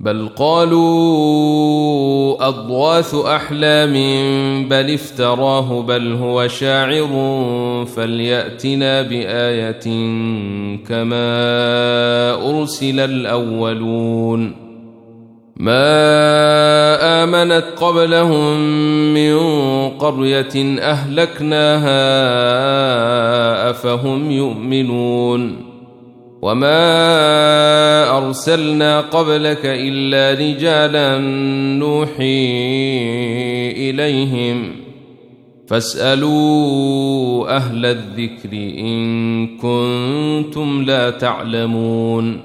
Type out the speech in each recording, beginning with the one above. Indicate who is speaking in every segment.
Speaker 1: بل قالوا اضواث أحلام بل افتراه بل هو شاعر فليأتنا بآية كما أرسل الأولون. ما آمنت قبلهم من قرية أهلكناها أفهم يؤمنون. وما ارسلنا قبلك الا رجالا نوحي اليهم فاسالوا أهل الذكر ان كنتم لا تعلمون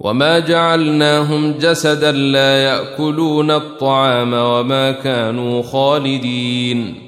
Speaker 1: وما جعلناهم جسدا لا ياكلون الطعام وما كانوا خالدين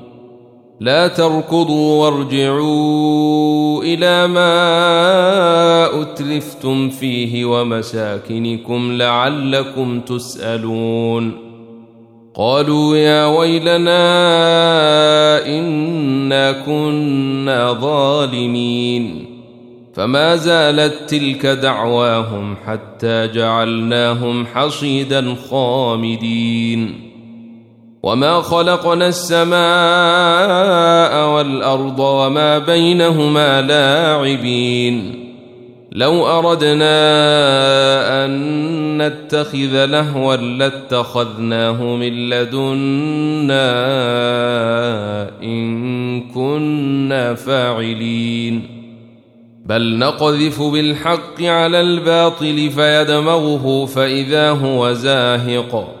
Speaker 1: لا تركضوا وارجعوا إلى ما أتلفتم فيه ومساكنكم لعلكم تسألون. قالوا يا ويلنا إنا كنا ظالمين. فما زالت تلك دعواهم حتى جعلناهم حصيدا خامدين. وما خلقنا السماء والارض وما بينهما لاعبين لو اردنا ان نتخذ لهوا لاتخذناه من لدنا ان كنا فاعلين بل نقذف بالحق على الباطل فيدمغه فاذا هو زاهق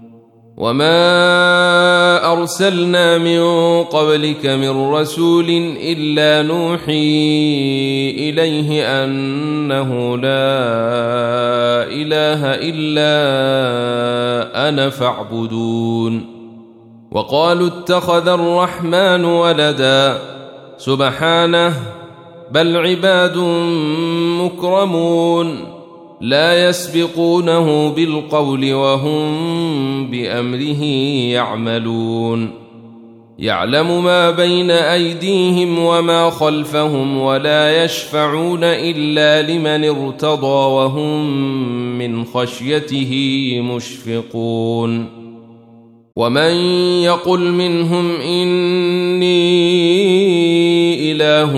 Speaker 1: وما ارسلنا من قبلك من رسول الا نوحي اليه انه لا اله الا أنا فاعبدون وقالوا اتخذ الرحمن ولدا سبحانه بل عباد مكرمون لا يسبقونه بالقول وهم بأمره يعملون. يعلم ما بين أيديهم وما خلفهم ولا يشفعون إلا لمن ارتضى وهم من خشيته مشفقون. ومن يقل منهم إني إله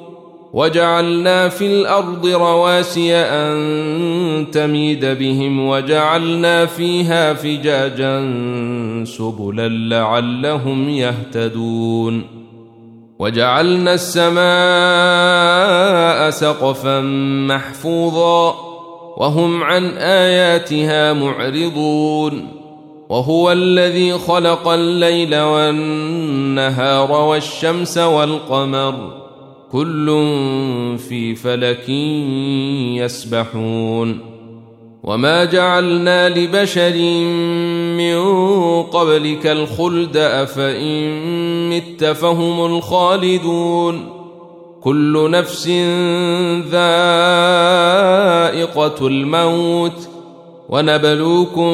Speaker 1: وجعلنا في الأرض رواسي أن تميد بهم وجعلنا فيها فجاجا سبلا لعلهم يهتدون وجعلنا السماء سقفا محفوظا وهم عن آياتها معرضون وهو الذي خلق الليل والنهار والشمس والقمر كل في فلك يسبحون. وما جعلنا لبشر من قبلك الخلد أفإن مت فهم الخالدون. كل نفس ذائقة الموت. ونبلوكم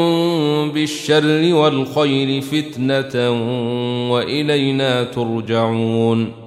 Speaker 1: بالشر والخير فتنة وإلينا ترجعون.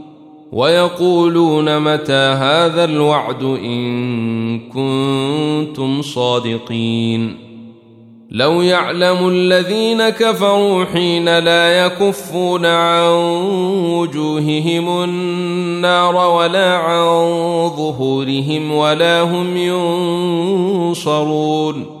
Speaker 1: ويقولون متى هذا الوعد إن كنتم صادقين. لو يعلم الذين كفروا حين لا يكفون عن وجوههم النار ولا عن ظهورهم ولا هم ينصرون.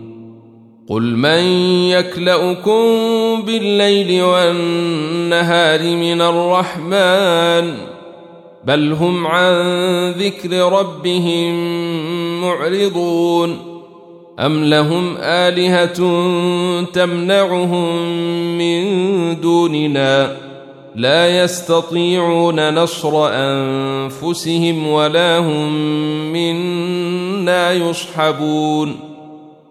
Speaker 1: قل من يكلاكم بالليل والنهار من الرحمن بل هم عن ذكر ربهم معرضون ام لهم الهه تمنعهم من دوننا لا يستطيعون نصر انفسهم ولا هم منا يصحبون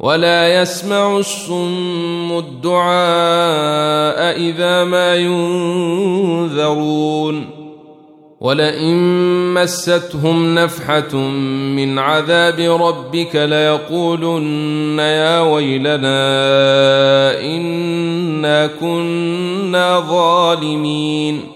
Speaker 1: ولا يسمع الصم الدعاء إذا ما ينذرون ولئن مستهم نفحة من عذاب ربك ليقولن يا ويلنا إنا كنا ظالمين.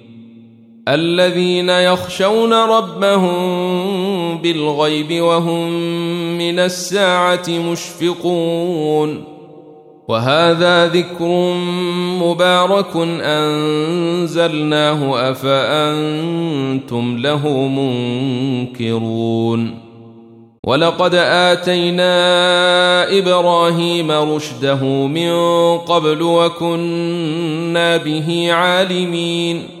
Speaker 1: الذين يخشون ربهم بالغيب وهم من الساعة مشفقون. وهذا ذكر مبارك أنزلناه أفأنتم له منكرون. ولقد آتينا إبراهيم رشده من قبل وكنا به عالمين.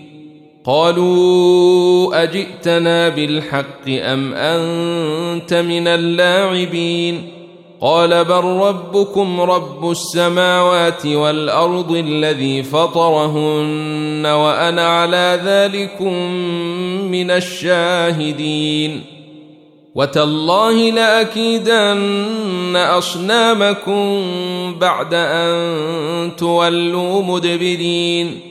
Speaker 1: قالوا أجئتنا بالحق أم أنت من اللاعبين قال بل ربكم رب السماوات والأرض الذي فطرهن وأنا على ذلكم من الشاهدين وتالله لأكيدن أصنامكم بعد أن تولوا مدبرين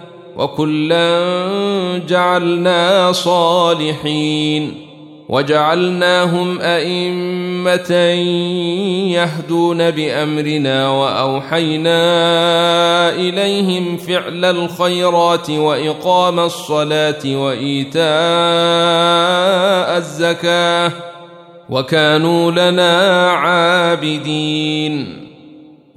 Speaker 1: وكلا جعلنا صالحين وجعلناهم أئمة يهدون بأمرنا وأوحينا إليهم فعل الخيرات وإقام الصلاة وإيتاء الزكاة وكانوا لنا عابدين.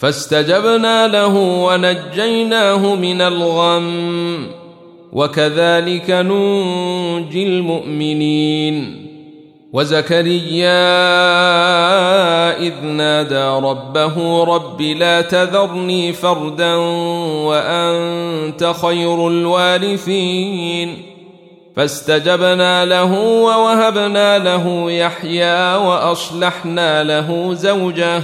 Speaker 1: فاستجبنا له ونجيناه من الغم. وكذلك ننجي المؤمنين. وزكريا إذ نادى ربه رب لا تذرني فردا وأنت خير الوارثين. فاستجبنا له ووهبنا له يحيى وأصلحنا له زوجه.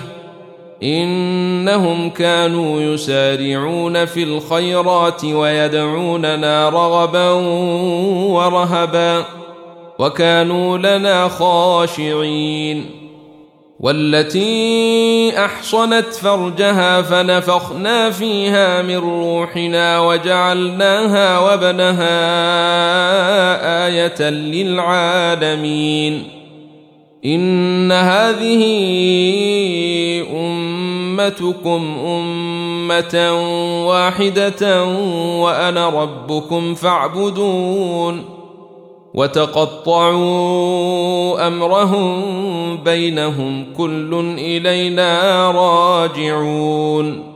Speaker 1: إنهم كانوا يسارعون في الخيرات ويدعوننا رغبا ورهبا وكانوا لنا خاشعين. والتي أحصنت فرجها فنفخنا فيها من روحنا وجعلناها وابنها آية للعالمين. إن هذه أمتكم أمة واحدة وأنا ربكم فاعبدون وتقطعوا أمرهم بينهم كل إلينا راجعون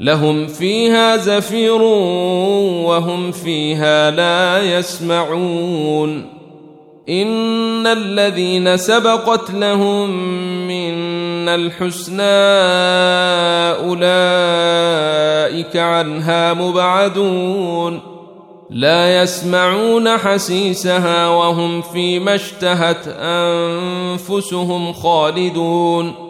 Speaker 1: لهم فيها زفير وهم فيها لا يسمعون. إن الذين سبقت لهم منا الحسنى أولئك عنها مبعدون. لا يسمعون حسيسها وهم فيما اشتهت أنفسهم خالدون.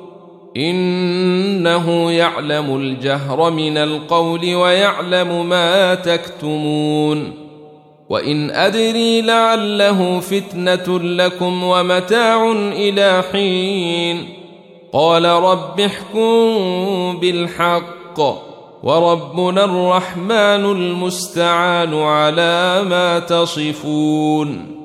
Speaker 1: إنه يعلم الجهر من القول ويعلم ما تكتمون وإن أدري لعله فتنة لكم ومتاع إلى حين قال رب احكم بالحق وربنا الرحمن المستعان على ما تصفون